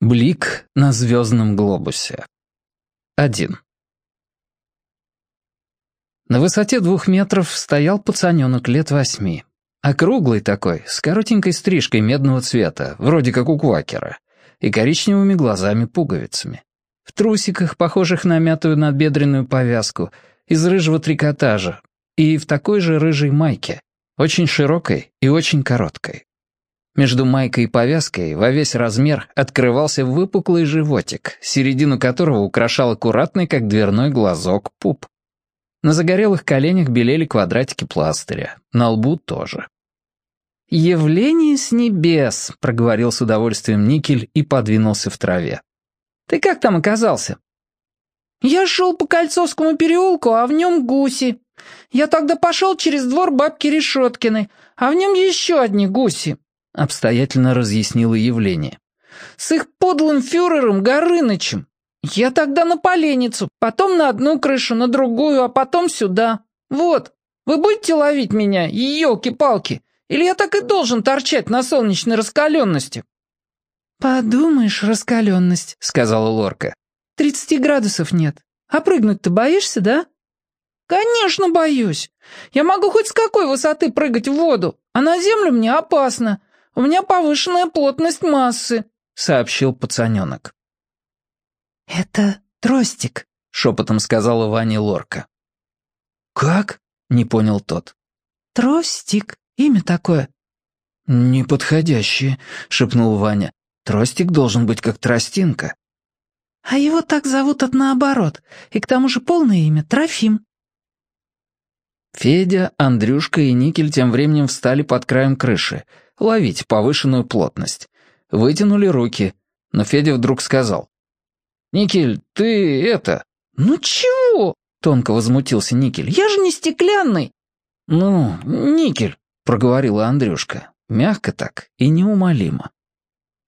Блик на звездном глобусе. 1. На высоте двух метров стоял пацаненок лет восьми. Округлый такой, с коротенькой стрижкой медного цвета, вроде как у квакера, и коричневыми глазами-пуговицами. В трусиках, похожих на мятую надбедренную повязку, из рыжего трикотажа, и в такой же рыжей майке, очень широкой и очень короткой. Между майкой и повязкой во весь размер открывался выпуклый животик, середину которого украшал аккуратный, как дверной глазок, пуп. На загорелых коленях белели квадратики пластыря, на лбу тоже. «Явление с небес», — проговорил с удовольствием Никель и подвинулся в траве. «Ты как там оказался?» «Я шел по Кольцовскому переулку, а в нем гуси. Я тогда пошел через двор бабки Решеткиной, а в нем еще одни гуси обстоятельно разъяснила явление. «С их подлым фюрером Горынычем. Я тогда на поленницу, потом на одну крышу, на другую, а потом сюда. Вот, вы будете ловить меня, елки-палки, или я так и должен торчать на солнечной раскаленности?» «Подумаешь, раскаленность», — сказала Лорка. «Тридцати градусов нет. А прыгнуть-то боишься, да?» «Конечно боюсь. Я могу хоть с какой высоты прыгать в воду, а на землю мне опасно. У меня повышенная плотность массы», — сообщил пацаненок. «Это тростик», — шепотом сказала Ваня Лорка. «Как?» — не понял тот. «Тростик, имя такое». «Неподходящее», — шепнул Ваня. «Тростик должен быть как тростинка». «А его так зовут от наоборот, и к тому же полное имя — Трофим». Федя, Андрюшка и Никель тем временем встали под краем крыши — ловить повышенную плотность. Вытянули руки, но Федя вдруг сказал. «Никель, ты это...» «Ну чего?» — тонко возмутился Никель. «Я же не стеклянный!» «Ну, Никель», — проговорила Андрюшка, мягко так и неумолимо.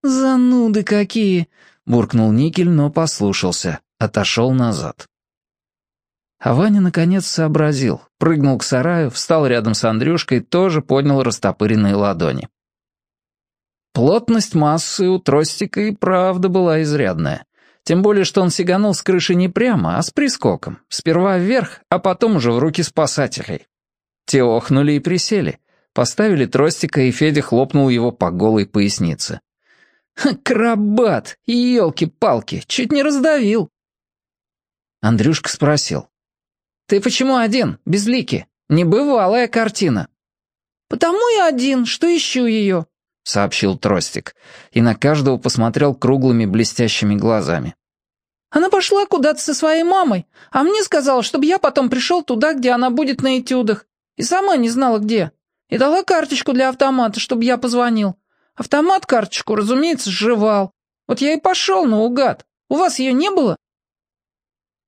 «Зануды какие!» — буркнул Никель, но послушался, отошел назад. А Ваня наконец сообразил, прыгнул к сараю, встал рядом с Андрюшкой, тоже поднял растопыренные ладони. Плотность массы у тростика и правда была изрядная. Тем более, что он сиганул с крыши не прямо, а с прискоком. Сперва вверх, а потом уже в руки спасателей. Те охнули и присели. Поставили тростика, и Федя хлопнул его по голой пояснице. «Крабат! Елки-палки! Чуть не раздавил!» Андрюшка спросил. «Ты почему один, без лики? Небывалая картина». «Потому и один, что ищу ее», — сообщил Тростик, и на каждого посмотрел круглыми блестящими глазами. «Она пошла куда-то со своей мамой, а мне сказала, чтобы я потом пришел туда, где она будет на этюдах, и сама не знала где, и дала карточку для автомата, чтобы я позвонил. Автомат карточку, разумеется, сживал. Вот я и пошел наугад. У вас ее не было?»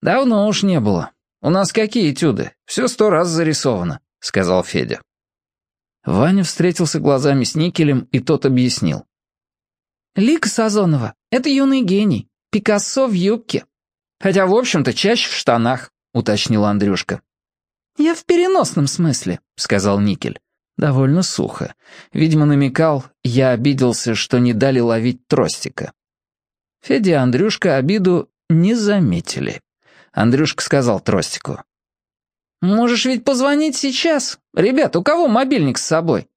«Давно уж не было. У нас какие этюды? Все сто раз зарисовано», — сказал Федя. Ваня встретился глазами с Никелем, и тот объяснил. «Лика Сазонова — это юный гений, Пикассо в юбке. Хотя, в общем-то, чаще в штанах», — уточнил Андрюшка. «Я в переносном смысле», — сказал Никель. Довольно сухо. Видимо, намекал, я обиделся, что не дали ловить тростика. Федя и Андрюшка обиду не заметили. Андрюшка сказал тростику. «Можешь ведь позвонить сейчас. Ребят, у кого мобильник с собой?»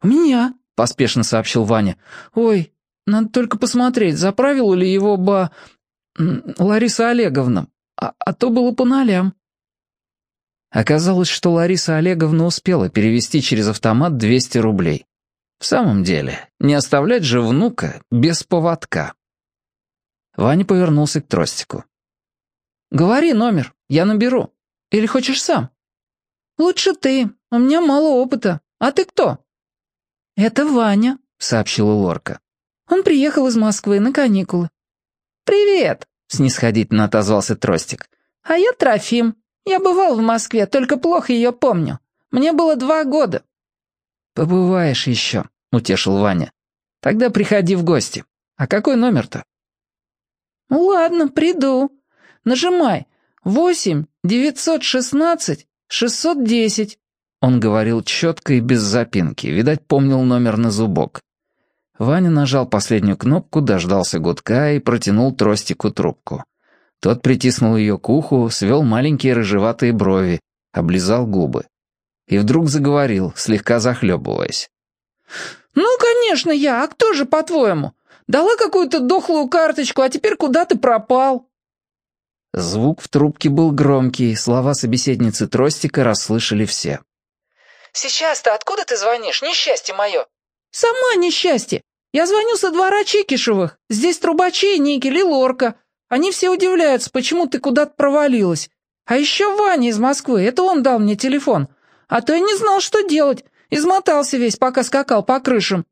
«У меня», — поспешно сообщил Ваня. «Ой, надо только посмотреть, заправила ли его ба... Лариса Олеговна, а, а то было по нолям». Оказалось, что Лариса Олеговна успела перевести через автомат 200 рублей. В самом деле, не оставлять же внука без поводка. Ваня повернулся к тростику. «Говори номер, я наберу». Или хочешь сам?» «Лучше ты. У меня мало опыта. А ты кто?» «Это Ваня», — сообщила Лорка. «Он приехал из Москвы на каникулы». «Привет», — снисходительно отозвался Тростик. «А я Трофим. Я бывал в Москве, только плохо ее помню. Мне было два года». «Побываешь еще», — утешил Ваня. «Тогда приходи в гости. А какой номер-то?» «Ну ладно, приду. Нажимай. Восемь, девятьсот шестнадцать, шестьсот десять». Он говорил четко и без запинки, видать, помнил номер на зубок. Ваня нажал последнюю кнопку, дождался гудка и протянул тростику трубку. Тот притиснул ее к уху, свел маленькие рыжеватые брови, облизал губы. И вдруг заговорил, слегка захлебываясь. «Ну, конечно, я. А кто же, по-твоему? Дала какую-то дохлую карточку, а теперь куда ты пропал?» Звук в трубке был громкий, слова собеседницы Тростика расслышали все. «Сейчас-то откуда ты звонишь, несчастье мое?» «Сама несчастье. Я звоню со двора Чекишевых. Здесь трубачи, никель и лорка. Они все удивляются, почему ты куда-то провалилась. А еще Ваня из Москвы, это он дал мне телефон. А то я не знал, что делать. Измотался весь, пока скакал по крышам».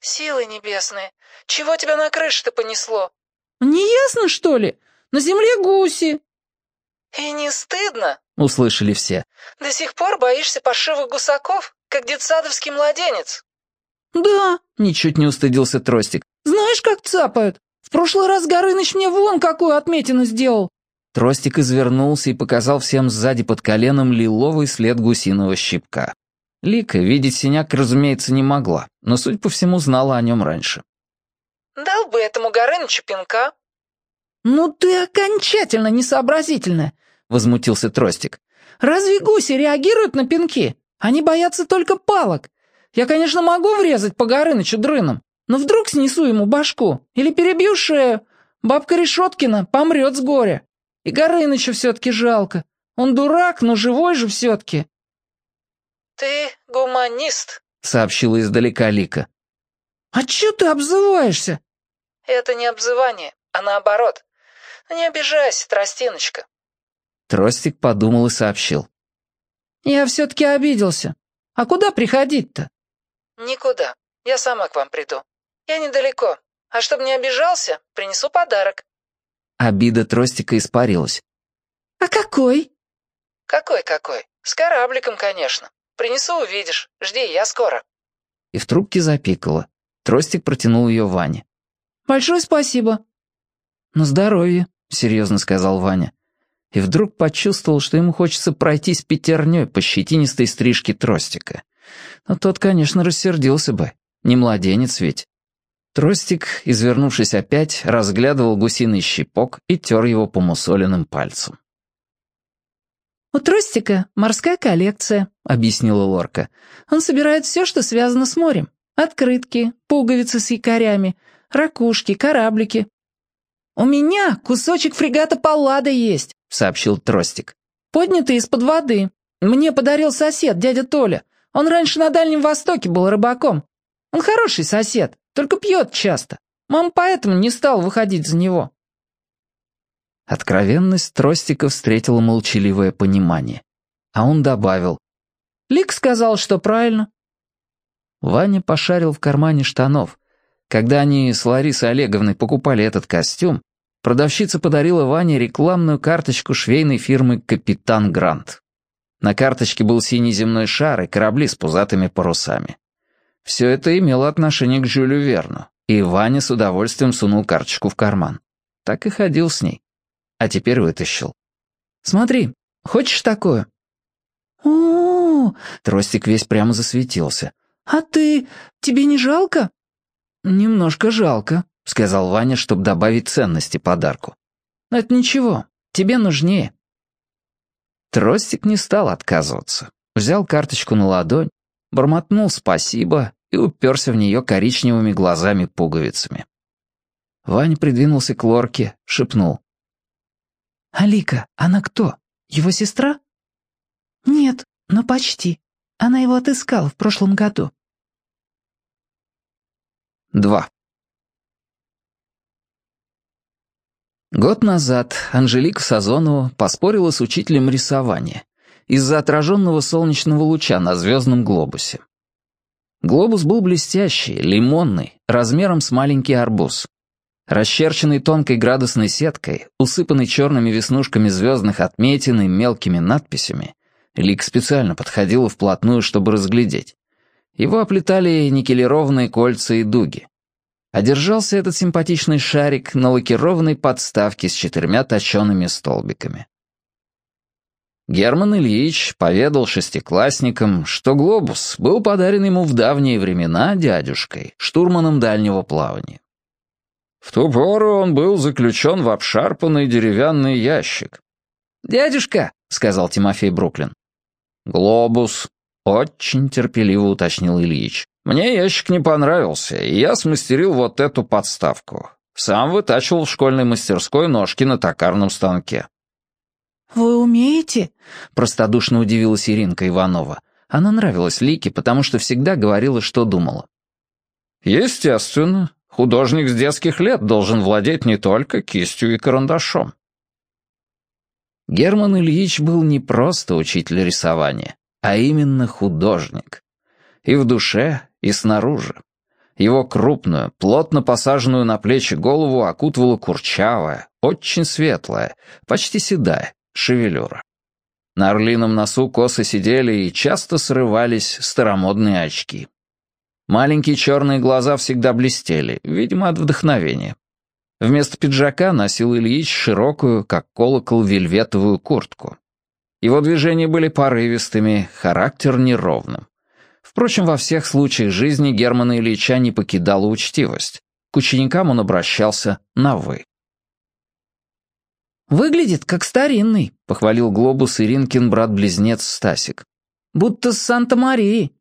«Силы небесные, чего тебя на крыше-то понесло?» «Не ясно, что ли? На земле гуси». «И не стыдно?» — услышали все. «До сих пор боишься паршивых гусаков, как детсадовский младенец?» «Да», — ничуть не устыдился Тростик. «Знаешь, как цапают? В прошлый раз Горыныч мне вон какую отметину сделал». Тростик извернулся и показал всем сзади под коленом лиловый след гусиного щипка. Лика видеть синяк, разумеется, не могла, но, судя по всему, знала о нем раньше. «Дал бы этому Горынычу пинка». «Ну ты окончательно несообразительная», — возмутился Тростик. «Разве гуси реагируют на пинки? Они боятся только палок. Я, конечно, могу врезать по Горынычу дрыном, но вдруг снесу ему башку или перебью шею. Бабка Решеткина помрет с горя. И Горыныча все-таки жалко. Он дурак, но живой же все-таки». «Ты гуманист», — сообщила издалека Лика. «А че ты обзываешься?» «Это не обзывание, а наоборот. Не обижайся, тростиночка». Тростик подумал и сообщил. «Я все-таки обиделся. А куда приходить-то?» «Никуда. Я сама к вам приду. Я недалеко. А чтобы не обижался, принесу подарок». Обида Тростика испарилась. «А какой?» «Какой-какой? С корабликом, конечно. Принесу, увидишь. Жди, я скоро». И в трубке запикало. Тростик протянул ее Ване. «Большое спасибо». «На здоровье», — серьезно сказал Ваня. И вдруг почувствовал, что ему хочется пройтись пятерней по щетинистой стрижке Тростика. Но тот, конечно, рассердился бы. Не младенец ведь. Тростик, извернувшись опять, разглядывал гусиный щипок и тер его по мусоленным пальцам. «У Тростика морская коллекция», — объяснила Лорка. «Он собирает все, что связано с морем. Открытки, пуговицы с якорями, ракушки, кораблики». «У меня кусочек фрегата Паллада есть», — сообщил Тростик. «Поднятый из-под воды. Мне подарил сосед, дядя Толя. Он раньше на Дальнем Востоке был рыбаком. Он хороший сосед, только пьет часто. Мама поэтому не стала выходить за него». Откровенность Тростика встретила молчаливое понимание. А он добавил. «Лик сказал, что правильно». Ваня пошарил в кармане штанов. Когда они с Ларисой Олеговной покупали этот костюм, продавщица подарила Ване рекламную карточку швейной фирмы «Капитан Грант». На карточке был синий земной шар и корабли с пузатыми парусами. Все это имело отношение к Жюлю Верну, и Ваня с удовольствием сунул карточку в карман. Так и ходил с ней а теперь вытащил. «Смотри, хочешь такое?» О, -о, Тростик весь прямо засветился. «А ты... тебе не жалко?» «Немножко жалко», — сказал Ваня, чтобы добавить ценности подарку. «Но это ничего, тебе нужнее». Тростик не стал отказываться. Взял карточку на ладонь, бормотнул «спасибо» и уперся в нее коричневыми глазами-пуговицами. Ваня придвинулся к лорке, шепнул. «Алика, она кто? Его сестра?» «Нет, но почти. Она его отыскала в прошлом году». Два. Год назад Анжелика Сазонова поспорила с учителем рисования из-за отраженного солнечного луча на звездном глобусе. Глобус был блестящий, лимонный, размером с маленький арбуз. Расчерченный тонкой градусной сеткой, усыпанный черными веснушками звездных отметин и мелкими надписями, Лик специально подходила вплотную, чтобы разглядеть. Его оплетали никелированные кольца и дуги. Одержался этот симпатичный шарик на лакированной подставке с четырьмя точеными столбиками. Герман Ильич поведал шестиклассникам, что глобус был подарен ему в давние времена дядюшкой, штурманом дальнего плавания. В ту пору он был заключен в обшарпанный деревянный ящик. «Дядюшка», — сказал Тимофей Бруклин. «Глобус», — очень терпеливо уточнил Ильич. «Мне ящик не понравился, и я смастерил вот эту подставку. Сам вытачивал в школьной мастерской ножки на токарном станке». «Вы умеете?» — простодушно удивилась Иринка Иванова. Она нравилась Лике, потому что всегда говорила, что думала. «Естественно. Художник с детских лет должен владеть не только кистью и карандашом». Герман Ильич был не просто учитель рисования, а именно художник. И в душе, и снаружи. Его крупную, плотно посаженную на плечи голову окутывала курчавая, очень светлая, почти седая, шевелюра. На орлином носу косы сидели и часто срывались старомодные очки. Маленькие черные глаза всегда блестели, видимо, от вдохновения. Вместо пиджака носил Ильич широкую, как колокол, вельветовую куртку. Его движения были порывистыми, характер неровным. Впрочем, во всех случаях жизни Германа Ильича не покидала учтивость. К ученикам он обращался на «вы». «Выглядит как старинный», — похвалил глобус Иринкин брат-близнец Стасик. «Будто с Санта-Марии».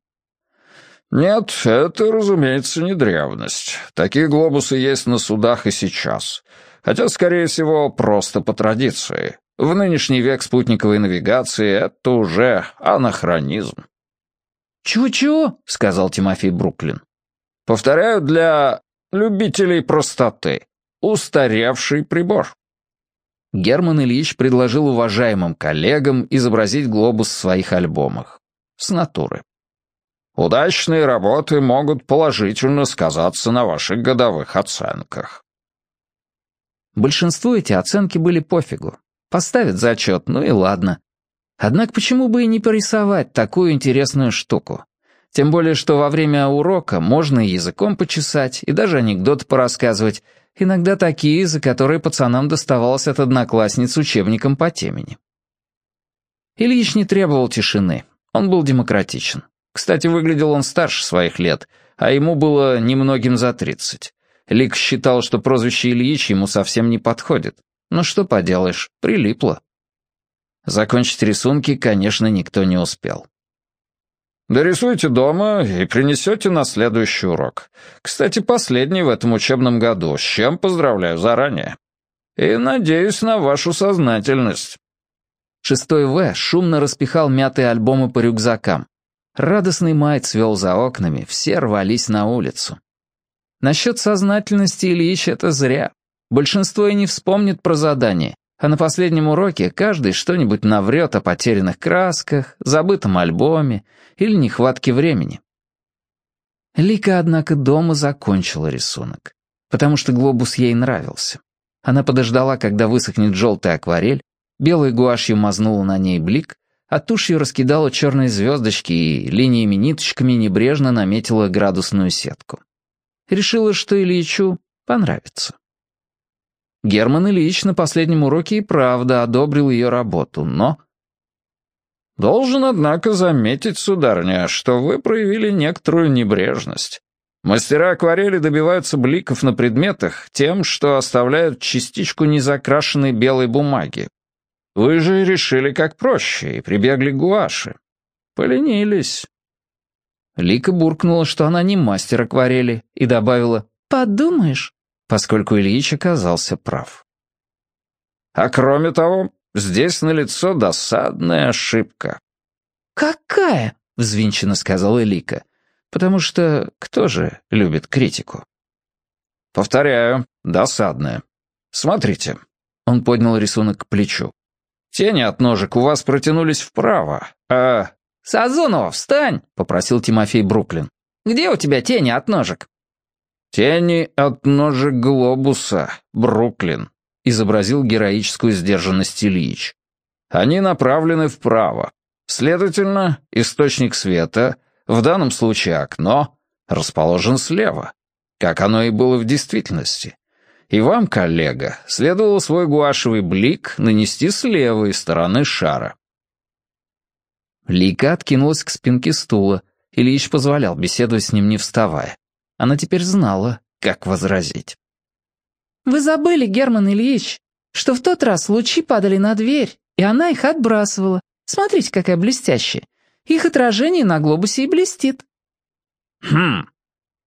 «Нет, это, разумеется, не древность. Такие глобусы есть на судах и сейчас. Хотя, скорее всего, просто по традиции. В нынешний век спутниковой навигации это уже анахронизм». «Чего-чего?» — сказал Тимофей Бруклин. «Повторяю, для любителей простоты. Устаревший прибор». Герман Ильич предложил уважаемым коллегам изобразить глобус в своих альбомах. С натуры. Удачные работы могут положительно сказаться на ваших годовых оценках. Большинству эти оценки были пофигу. Поставят зачет, ну и ладно. Однако почему бы и не порисовать такую интересную штуку? Тем более, что во время урока можно и языком почесать, и даже анекдоты порассказывать, Иногда такие, за которые пацанам доставалось от одноклассниц учебником по темени. Ильич не требовал тишины. Он был демократичен. Кстати, выглядел он старше своих лет, а ему было немногим за тридцать. Лик считал, что прозвище Ильич ему совсем не подходит. Но что поделаешь, прилипло. Закончить рисунки, конечно, никто не успел. Дорисуйте дома и принесете на следующий урок. Кстати, последний в этом учебном году, с чем поздравляю заранее. И надеюсь на вашу сознательность». Шестой В шумно распихал мятые альбомы по рюкзакам. Радостный май цвел за окнами, все рвались на улицу. Насчет сознательности Ильич это зря. Большинство и не вспомнит про задание, а на последнем уроке каждый что-нибудь наврет о потерянных красках, забытом альбоме или нехватке времени. Лика, однако, дома закончила рисунок, потому что глобус ей нравился. Она подождала, когда высохнет желтая акварель, белой гуашью мазнула на ней блик, а тушью раскидала черные звездочки и линиями-ниточками небрежно наметила градусную сетку. Решила, что Ильичу понравится. Герман Ильич на последнем уроке и правда одобрил ее работу, но... «Должен, однако, заметить, сударыня, что вы проявили некоторую небрежность. Мастера акварели добиваются бликов на предметах тем, что оставляют частичку незакрашенной белой бумаги. Вы же решили как проще и прибегли к гуаши. Поленились». Лика буркнула, что она не мастер акварели, и добавила «Подумаешь» поскольку Ильич оказался прав. А кроме того, здесь налицо досадная ошибка. «Какая?» — взвинченно сказала Элика. «Потому что кто же любит критику?» «Повторяю, досадная. Смотрите». Он поднял рисунок к плечу. «Тени от ножек у вас протянулись вправо, а...» «Сазонова, встань!» — попросил Тимофей Бруклин. «Где у тебя тени от ножек?» «Тени от ножек глобуса, Бруклин», — изобразил героическую сдержанность Ильич. «Они направлены вправо. Следовательно, источник света, в данном случае окно, расположен слева, как оно и было в действительности. И вам, коллега, следовало свой гуашевый блик нанести с левой стороны шара. Лика откинулась к спинке стула. Ильич позволял беседовать с ним, не вставая. Она теперь знала, как возразить. «Вы забыли, Герман Ильич, что в тот раз лучи падали на дверь, и она их отбрасывала. Смотрите, какая блестящая. Их отражение на глобусе и блестит». «Хм,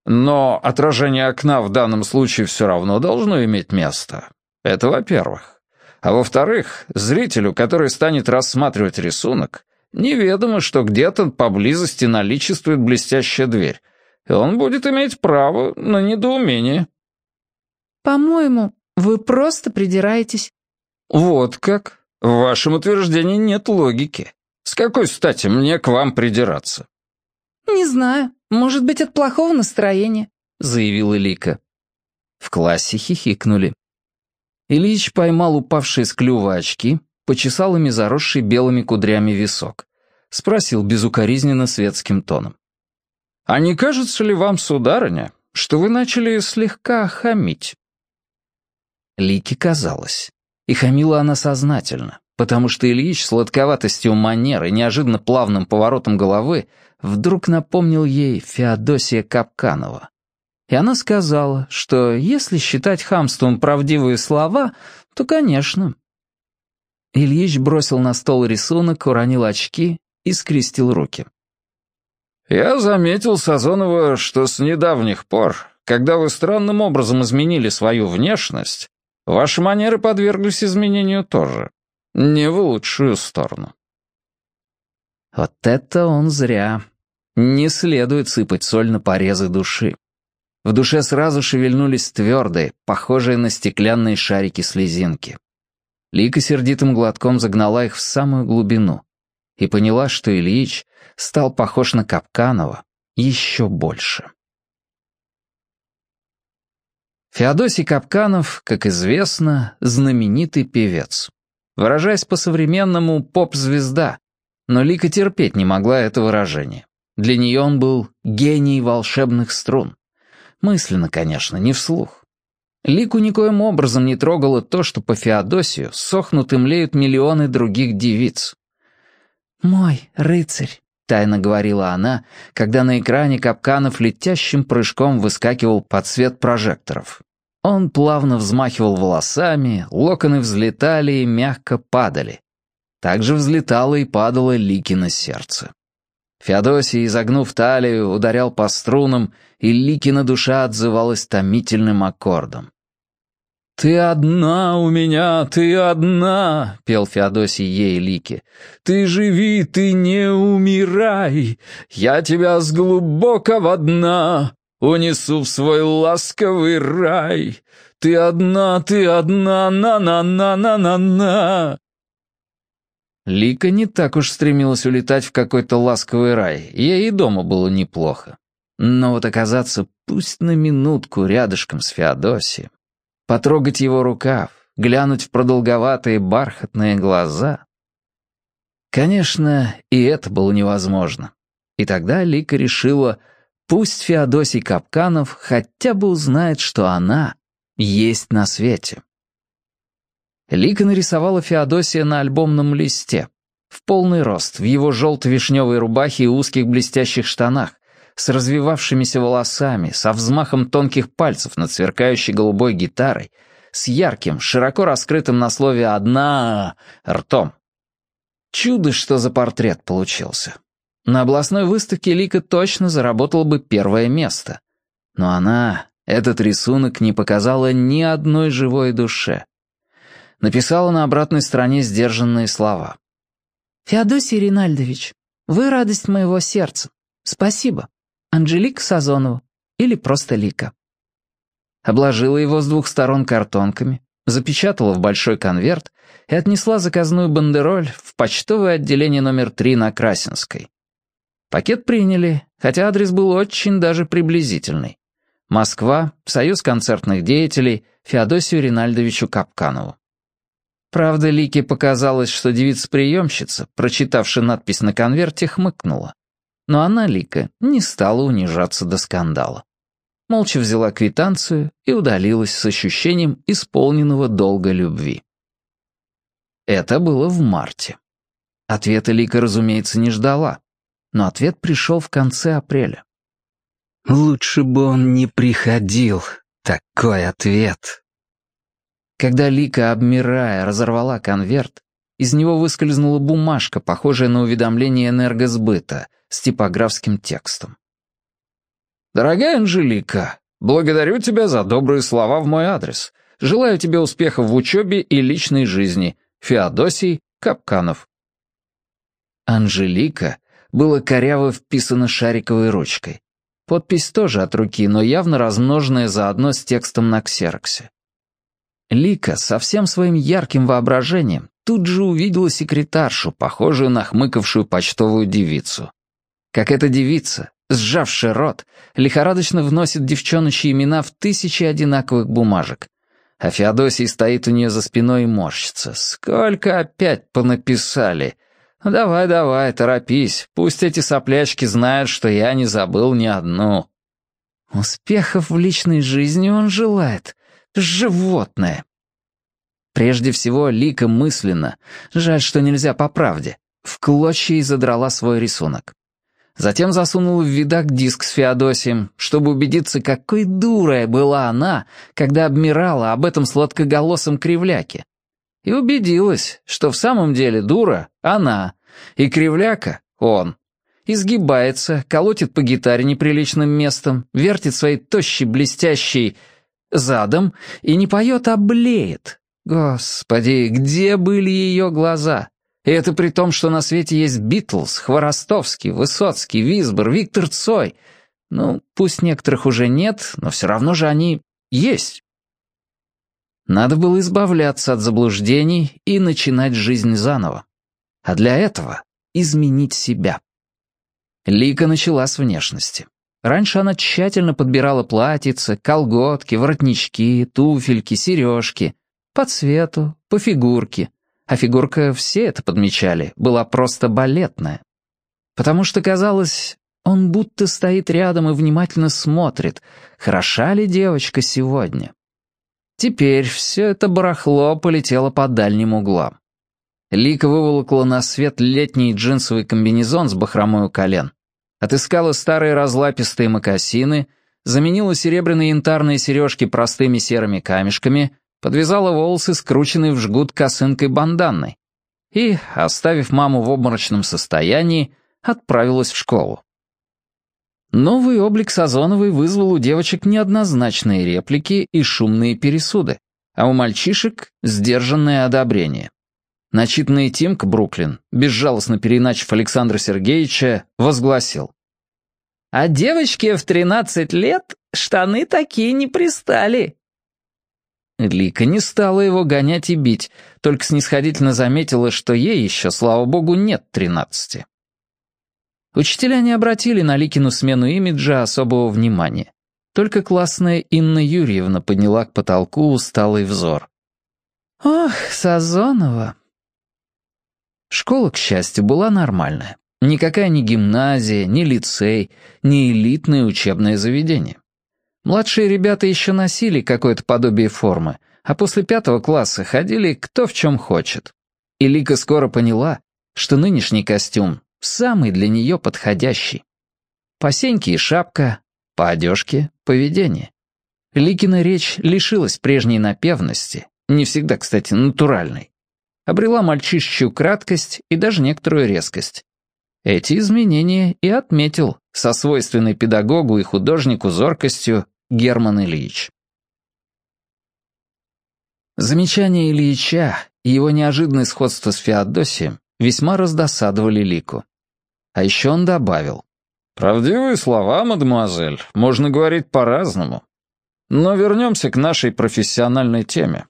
но отражение окна в данном случае все равно должно иметь место. Это во-первых. А во-вторых, зрителю, который станет рассматривать рисунок, неведомо, что где-то поблизости наличествует блестящая дверь, он будет иметь право на недоумение. «По-моему, вы просто придираетесь». «Вот как? В вашем утверждении нет логики. С какой стати мне к вам придираться?» «Не знаю. Может быть, от плохого настроения», — заявила Лика. В классе хихикнули. Ильич поймал упавшие с клюва очки, почесал ими заросший белыми кудрями висок. Спросил безукоризненно светским тоном. «А не кажется ли вам, сударыня, что вы начали слегка хамить?» Лике казалось. И хамила она сознательно, потому что Ильич сладковатостью манер и неожиданно плавным поворотом головы вдруг напомнил ей Феодосия Капканова. И она сказала, что если считать хамством правдивые слова, то, конечно. Ильич бросил на стол рисунок, уронил очки и скрестил руки. «Я заметил, Сазонова, что с недавних пор, когда вы странным образом изменили свою внешность, ваши манеры подверглись изменению тоже. Не в лучшую сторону». Вот это он зря. Не следует сыпать соль на порезы души. В душе сразу шевельнулись твердые, похожие на стеклянные шарики слезинки. Лика сердитым глотком загнала их в самую глубину и поняла, что Ильич стал похож на Капканова еще больше. Феодосий Капканов, как известно, знаменитый певец. Выражаясь по-современному, поп-звезда, но Лика терпеть не могла это выражение. Для нее он был гений волшебных струн. Мысленно, конечно, не вслух. Лику никоим образом не трогало то, что по Феодосию сохнут и млеют миллионы других девиц. «Мой рыцарь», — тайно говорила она, когда на экране капканов летящим прыжком выскакивал под свет прожекторов. Он плавно взмахивал волосами, локоны взлетали и мягко падали. Также взлетало и падало Ликино сердце. Феодосий, изогнув талию, ударял по струнам, и Ликина душа отзывалась томительным аккордом. «Ты одна у меня, ты одна!» — пел Феодосий ей Лике. «Ты живи, ты не умирай! Я тебя с глубокого дна унесу в свой ласковый рай! Ты одна, ты одна, на-на-на-на-на-на!» Лика не так уж стремилась улетать в какой-то ласковый рай, ей и дома было неплохо. Но вот оказаться пусть на минутку рядышком с Феодосием, потрогать его рукав, глянуть в продолговатые бархатные глаза. Конечно, и это было невозможно. И тогда Лика решила, пусть Феодосий Капканов хотя бы узнает, что она есть на свете. Лика нарисовала Феодосия на альбомном листе. В полный рост, в его желто-вишневой рубахе и узких блестящих штанах, с развивавшимися волосами, со взмахом тонких пальцев над сверкающей голубой гитарой, с ярким, широко раскрытым на слове «одна» ртом. Чудо, что за портрет получился. На областной выставке Лика точно заработала бы первое место. Но она этот рисунок не показала ни одной живой душе написала на обратной стороне сдержанные слова. «Феодосий Ринальдович, вы радость моего сердца. Спасибо. Анжелика Сазонова. Или просто Лика». Обложила его с двух сторон картонками, запечатала в большой конверт и отнесла заказную бандероль в почтовое отделение номер три на Красинской. Пакет приняли, хотя адрес был очень даже приблизительный. Москва, Союз концертных деятелей, Феодосию Ринальдовичу Капканову. Правда, Лике показалось, что девица-приемщица, прочитавшая надпись на конверте, хмыкнула. Но она, Лика, не стала унижаться до скандала. Молча взяла квитанцию и удалилась с ощущением исполненного долга любви. Это было в марте. Ответа Лика, разумеется, не ждала. Но ответ пришел в конце апреля. Лучше бы он не приходил, такой ответ. Когда Лика, обмирая, разорвала конверт, из него выскользнула бумажка, похожая на уведомление энергосбыта, с типографским текстом. «Дорогая Анжелика, благодарю тебя за добрые слова в мой адрес. Желаю тебе успехов в учебе и личной жизни. Феодосий Капканов». Анжелика было коряво вписано шариковой ручкой. Подпись тоже от руки, но явно размноженная заодно с текстом на ксероксе. Лика со всем своим ярким воображением тут же увидела секретаршу, похожую на хмыкавшую почтовую девицу. Как эта девица, сжавший рот, лихорадочно вносит девчоночьи имена в тысячи одинаковых бумажек. А Феодосий стоит у нее за спиной и морщится. «Сколько опять понаписали!» «Давай, давай, торопись. Пусть эти соплячки знают, что я не забыл ни одну». Успехов в личной жизни он желает. Животное. Прежде всего, Лика мысленно, жаль, что нельзя по правде, в клочья и задрала свой рисунок. Затем засунула в видак диск с Феодосием, чтобы убедиться, какой дурой была она, когда обмирала об этом сладкоголосом кривляке. И убедилась, что в самом деле дура — она, и кривляка — он. Изгибается, колотит по гитаре неприличным местом, вертит своей тощей блестящей задом и не поет, а блеет. Господи, где были ее глаза? И это при том, что на свете есть Битлз, Хворостовский, Высоцкий, Висбор, Виктор Цой. Ну, пусть некоторых уже нет, но все равно же они есть. Надо было избавляться от заблуждений и начинать жизнь заново. А для этого изменить себя. Лика начала с внешности. Раньше она тщательно подбирала платьица, колготки, воротнички, туфельки, сережки. По цвету, по фигурке. А фигурка, все это подмечали, была просто балетная. Потому что казалось, он будто стоит рядом и внимательно смотрит, хороша ли девочка сегодня. Теперь все это барахло полетело по дальним углам. Лика выволокла на свет летний джинсовый комбинезон с бахромой у колен, отыскала старые разлапистые мокасины, заменила серебряные янтарные сережки простыми серыми камешками, подвязала волосы, скрученные в жгут косынкой банданной, и, оставив маму в обморочном состоянии, отправилась в школу. Новый облик Сазоновой вызвал у девочек неоднозначные реплики и шумные пересуды, а у мальчишек — сдержанное одобрение. Начитанный Тимк Бруклин, безжалостно переиначив Александра Сергеевича, возгласил. «А девочке в тринадцать лет штаны такие не пристали». Лика не стала его гонять и бить, только снисходительно заметила, что ей еще, слава богу, нет тринадцати. Учителя не обратили на Ликину смену имиджа особого внимания. Только классная Инна Юрьевна подняла к потолку усталый взор. «Ох, Сазонова, Школа, к счастью, была нормальная. Никакая не гимназия, не лицей, не элитное учебное заведение. Младшие ребята еще носили какое-то подобие формы, а после пятого класса ходили кто в чем хочет. И Лика скоро поняла, что нынешний костюм самый для нее подходящий. По и шапка, по одежке — поведение. Ликина речь лишилась прежней напевности, не всегда, кстати, натуральной обрела мальчишечью краткость и даже некоторую резкость. Эти изменения и отметил со свойственной педагогу и художнику зоркостью Герман Ильич. Замечание Ильича и его неожиданное сходство с Феодосием весьма раздосадовали Лику. А еще он добавил. «Правдивые слова, мадемуазель, можно говорить по-разному. Но вернемся к нашей профессиональной теме.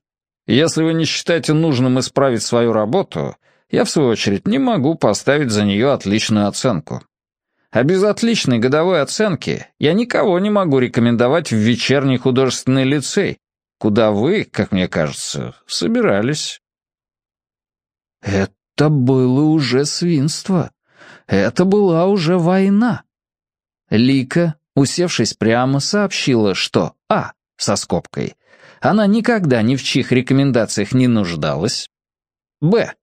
Если вы не считаете нужным исправить свою работу, я, в свою очередь, не могу поставить за нее отличную оценку. А без отличной годовой оценки я никого не могу рекомендовать в вечерний художественный лицей, куда вы, как мне кажется, собирались. Это было уже свинство. Это была уже война. Лика, усевшись прямо, сообщила, что А, со скобкой, она никогда ни в чьих рекомендациях не нуждалась. Б.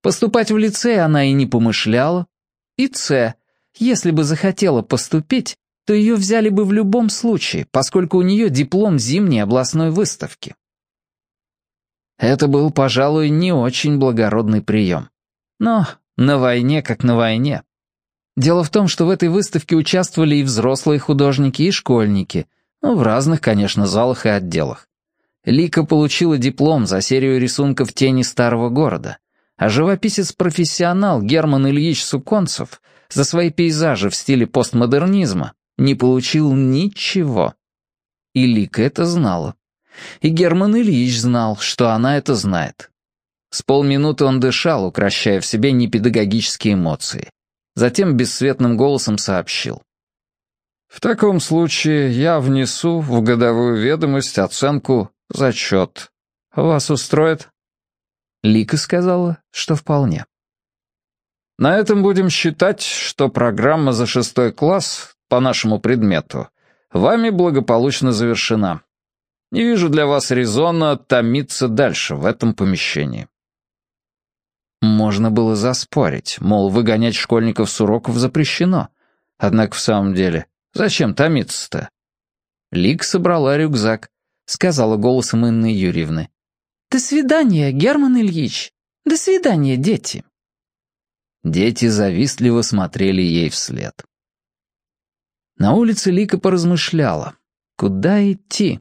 Поступать в лицей она и не помышляла. И С. Если бы захотела поступить, то ее взяли бы в любом случае, поскольку у нее диплом зимней областной выставки. Это был, пожалуй, не очень благородный прием. Но на войне как на войне. Дело в том, что в этой выставке участвовали и взрослые художники, и школьники, ну, в разных, конечно, залах и отделах. Лика получила диплом за серию рисунков «Тени старого города», а живописец-профессионал Герман Ильич Суконцев за свои пейзажи в стиле постмодернизма не получил ничего. И Лика это знала. И Герман Ильич знал, что она это знает. С полминуты он дышал, укращая в себе непедагогические эмоции. Затем бесцветным голосом сообщил. «В таком случае я внесу в годовую ведомость оценку «зачет». Вас устроит?» Лика сказала, что вполне. «На этом будем считать, что программа за шестой класс по нашему предмету вами благополучно завершена. Не вижу для вас резона томиться дальше в этом помещении». Можно было заспорить, мол, выгонять школьников с уроков запрещено. Однако в самом деле, зачем томиться-то? Лик собрала рюкзак, сказала голосом Инны Юрьевны. «До свидания, Герман Ильич. До свидания, дети». Дети завистливо смотрели ей вслед. На улице Лика поразмышляла. Куда идти?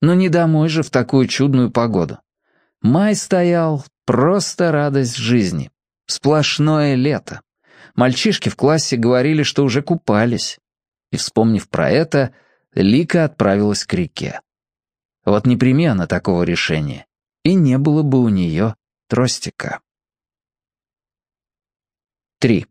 Но не домой же в такую чудную погоду. Май стоял, Просто радость жизни. Сплошное лето. Мальчишки в классе говорили, что уже купались. И, вспомнив про это, Лика отправилась к реке. Вот непременно такого решения. И не было бы у нее тростика. 3.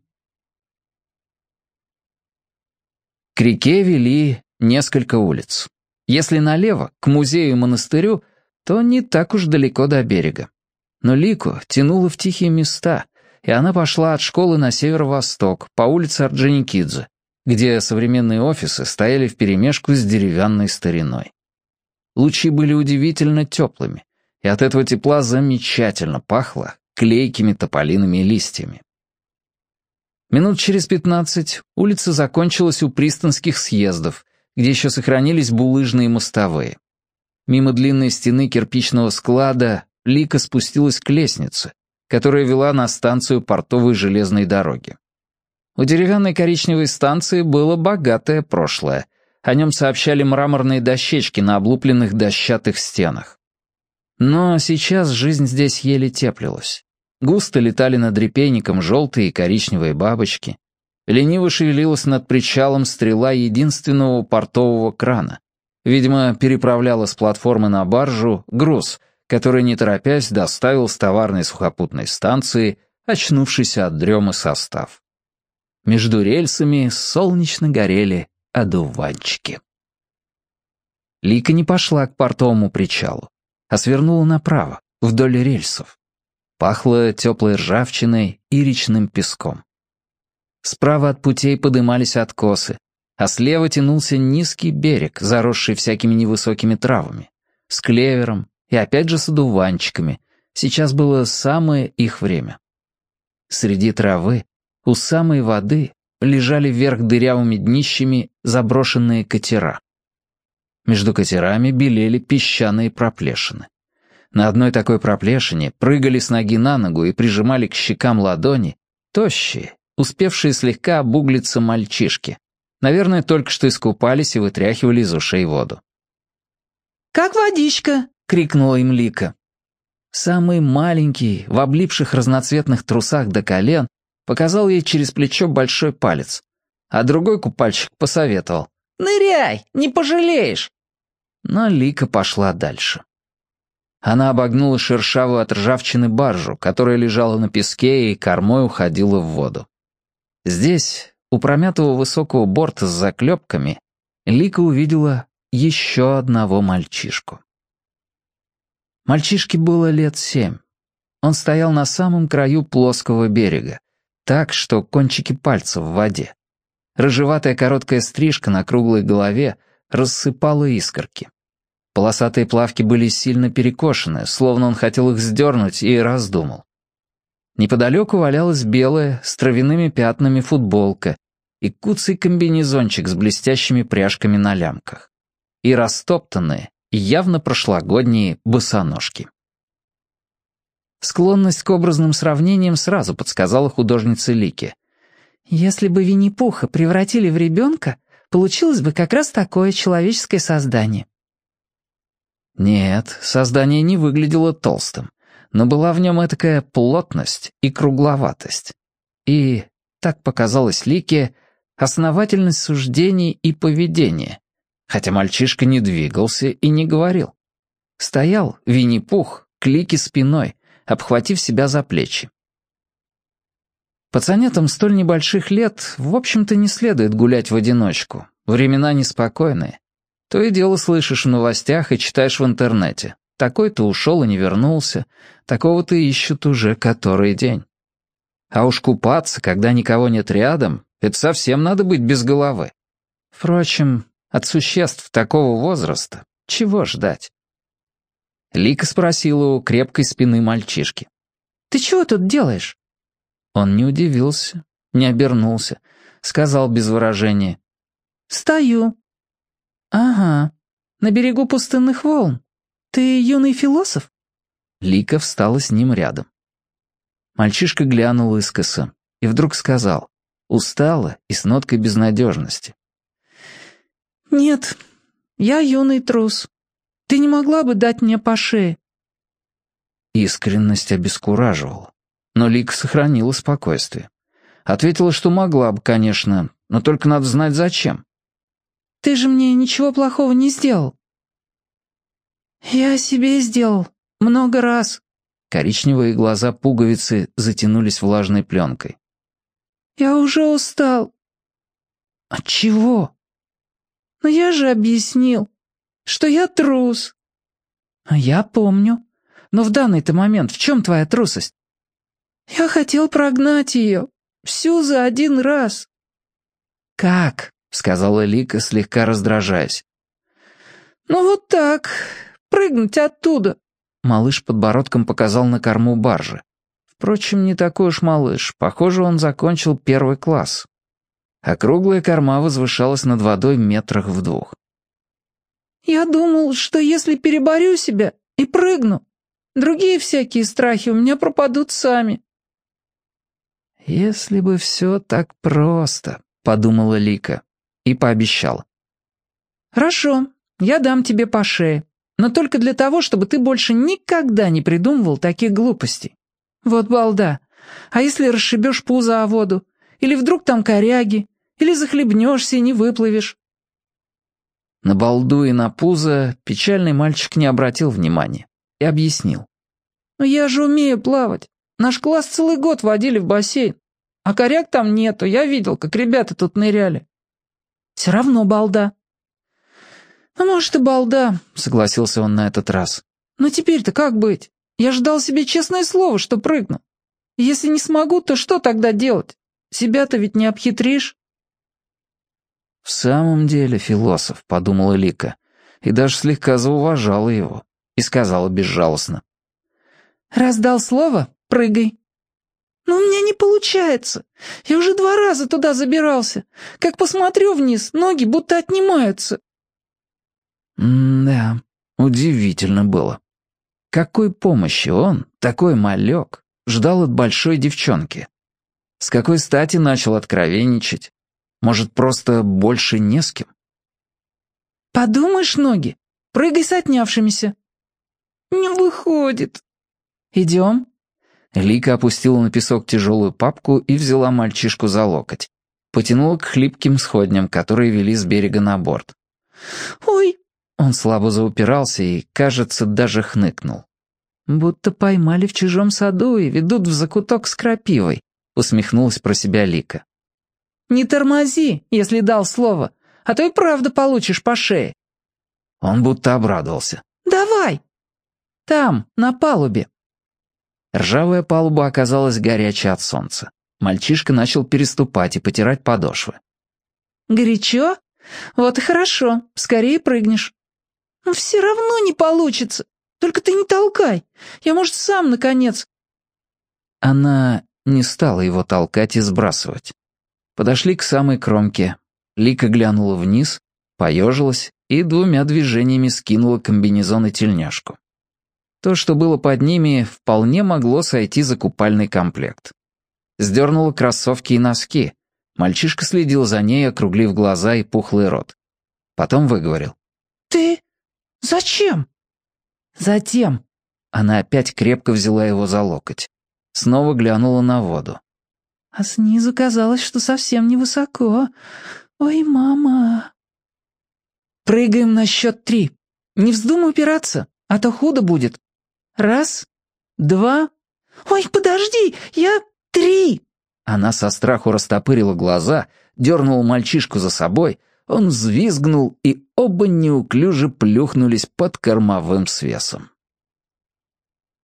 К реке вели несколько улиц. Если налево, к музею и монастырю, то не так уж далеко до берега. Но Лику тянуло в тихие места, и она пошла от школы на северо-восток, по улице Орджоникидзе, где современные офисы стояли вперемешку с деревянной стариной. Лучи были удивительно теплыми, и от этого тепла замечательно пахло клейкими тополиными листьями. Минут через пятнадцать улица закончилась у пристанских съездов, где еще сохранились булыжные мостовые. Мимо длинной стены кирпичного склада Лика спустилась к лестнице, которая вела на станцию портовой железной дороги. У деревянной коричневой станции было богатое прошлое. О нем сообщали мраморные дощечки на облупленных дощатых стенах. Но сейчас жизнь здесь еле теплилась. Густо летали над репейником желтые и коричневые бабочки. Лениво шевелилась над причалом стрела единственного портового крана. Видимо, переправляла с платформы на баржу груз — который, не торопясь, доставил с товарной сухопутной станции очнувшийся от дремы состав. Между рельсами солнечно горели одуванчики. Лика не пошла к портовому причалу, а свернула направо, вдоль рельсов. Пахло теплой ржавчиной и речным песком. Справа от путей подымались откосы, а слева тянулся низкий берег, заросший всякими невысокими травами, с клевером, и опять же с одуванчиками. Сейчас было самое их время. Среди травы, у самой воды, лежали вверх дырявыми днищами заброшенные катера. Между катерами белели песчаные проплешины. На одной такой проплешине прыгали с ноги на ногу и прижимали к щекам ладони тощие, успевшие слегка обуглиться мальчишки. Наверное, только что искупались и вытряхивали из ушей воду. «Как водичка?» крикнула им Лика. Самый маленький, в облипших разноцветных трусах до колен, показал ей через плечо большой палец, а другой купальщик посоветовал. «Ныряй, не пожалеешь!» Но Лика пошла дальше. Она обогнула шершавую от ржавчины баржу, которая лежала на песке и кормой уходила в воду. Здесь, у промятого высокого борта с заклепками, Лика увидела еще одного мальчишку. Мальчишке было лет семь. Он стоял на самом краю плоского берега, так, что кончики пальцев в воде. Рыжеватая короткая стрижка на круглой голове рассыпала искорки. Полосатые плавки были сильно перекошены, словно он хотел их сдернуть и раздумал. Неподалеку валялась белая, с травяными пятнами футболка и куцый комбинезончик с блестящими пряжками на лямках. И растоптанные, явно прошлогодние босоножки. Склонность к образным сравнениям сразу подсказала художнице Лике. «Если бы Винни-Пуха превратили в ребенка, получилось бы как раз такое человеческое создание». Нет, создание не выглядело толстым, но была в нем этакая плотность и кругловатость. И, так показалось Лике, основательность суждений и поведения, хотя мальчишка не двигался и не говорил. Стоял Винни-Пух, клики спиной, обхватив себя за плечи. Пацанятам столь небольших лет, в общем-то, не следует гулять в одиночку. Времена неспокойные. То и дело слышишь в новостях и читаешь в интернете. Такой-то ушел и не вернулся, такого-то ищут уже который день. А уж купаться, когда никого нет рядом, это совсем надо быть без головы. Впрочем, от существ такого возраста чего ждать? Лика спросила у крепкой спины мальчишки. «Ты чего тут делаешь?» Он не удивился, не обернулся, сказал без выражения. «Стою». «Ага, на берегу пустынных волн. Ты юный философ?» Лика встала с ним рядом. Мальчишка глянул искоса и вдруг сказал, устало и с ноткой безнадежности. «Нет, я юный трус. Ты не могла бы дать мне по шее?» Искренность обескураживала, но Лика сохранила спокойствие. Ответила, что могла бы, конечно, но только надо знать зачем. «Ты же мне ничего плохого не сделал». «Я себе сделал. Много раз». Коричневые глаза пуговицы затянулись влажной пленкой. «Я уже устал». «От чего?» «Но я же объяснил что я трус». «Я помню. Но в данный-то момент в чем твоя трусость?» «Я хотел прогнать ее. Всю за один раз». «Как?» — сказала Лика, слегка раздражаясь. «Ну вот так. Прыгнуть оттуда». Малыш подбородком показал на корму баржи. Впрочем, не такой уж малыш. Похоже, он закончил первый класс. Округлая корма возвышалась над водой метрах в двух. Я думал, что если переборю себя и прыгну, другие всякие страхи у меня пропадут сами». «Если бы все так просто», — подумала Лика и пообещала. «Хорошо, я дам тебе по шее, но только для того, чтобы ты больше никогда не придумывал таких глупостей. Вот балда. А если расшибешь пузо о воду? Или вдруг там коряги? Или захлебнешься и не выплывешь? На балду и на пузо печальный мальчик не обратил внимания и объяснил. «Но я же умею плавать. Наш класс целый год водили в бассейн. А коряк там нету, я видел, как ребята тут ныряли. Все равно балда». «Ну, может, и балда», — согласился он на этот раз. «Но теперь-то как быть? Я ждал себе честное слово, что прыгну. Если не смогу, то что тогда делать? Себя-то ведь не обхитришь». «В самом деле философ», — подумала Лика, и даже слегка зауважала его, и сказала безжалостно. «Раз дал слово, прыгай». «Но у меня не получается. Я уже два раза туда забирался. Как посмотрю вниз, ноги будто отнимаются». М-да, удивительно было. Какой помощи он, такой малек, ждал от большой девчонки? С какой стати начал откровенничать? Может, просто больше не с кем? «Подумаешь, ноги, прыгай с отнявшимися». «Не выходит». «Идем». Лика опустила на песок тяжелую папку и взяла мальчишку за локоть. Потянула к хлипким сходням, которые вели с берега на борт. «Ой!» Он слабо заупирался и, кажется, даже хныкнул. «Будто поймали в чужом саду и ведут в закуток с крапивой», — усмехнулась про себя Лика. Не тормози, если дал слово, а то и правда получишь по шее». Он будто обрадовался. «Давай!» «Там, на палубе». Ржавая палуба оказалась горячей от солнца. Мальчишка начал переступать и потирать подошвы. «Горячо? Вот и хорошо, скорее прыгнешь». «Но все равно не получится. Только ты не толкай. Я, может, сам, наконец». Она не стала его толкать и сбрасывать. Подошли к самой кромке. Лика глянула вниз, поежилась и двумя движениями скинула комбинезон и тельняшку. То, что было под ними, вполне могло сойти за купальный комплект. Сдернула кроссовки и носки. Мальчишка следил за ней, округлив глаза и пухлый рот. Потом выговорил. «Ты? Зачем?» «Затем». Она опять крепко взяла его за локоть. Снова глянула на воду. «А снизу казалось, что совсем невысоко. Ой, мама...» «Прыгаем на счет три. Не вздумай упираться, а то худо будет. Раз, два... Ой, подожди, я три!» Она со страху растопырила глаза, дернула мальчишку за собой, он взвизгнул, и оба неуклюже плюхнулись под кормовым свесом.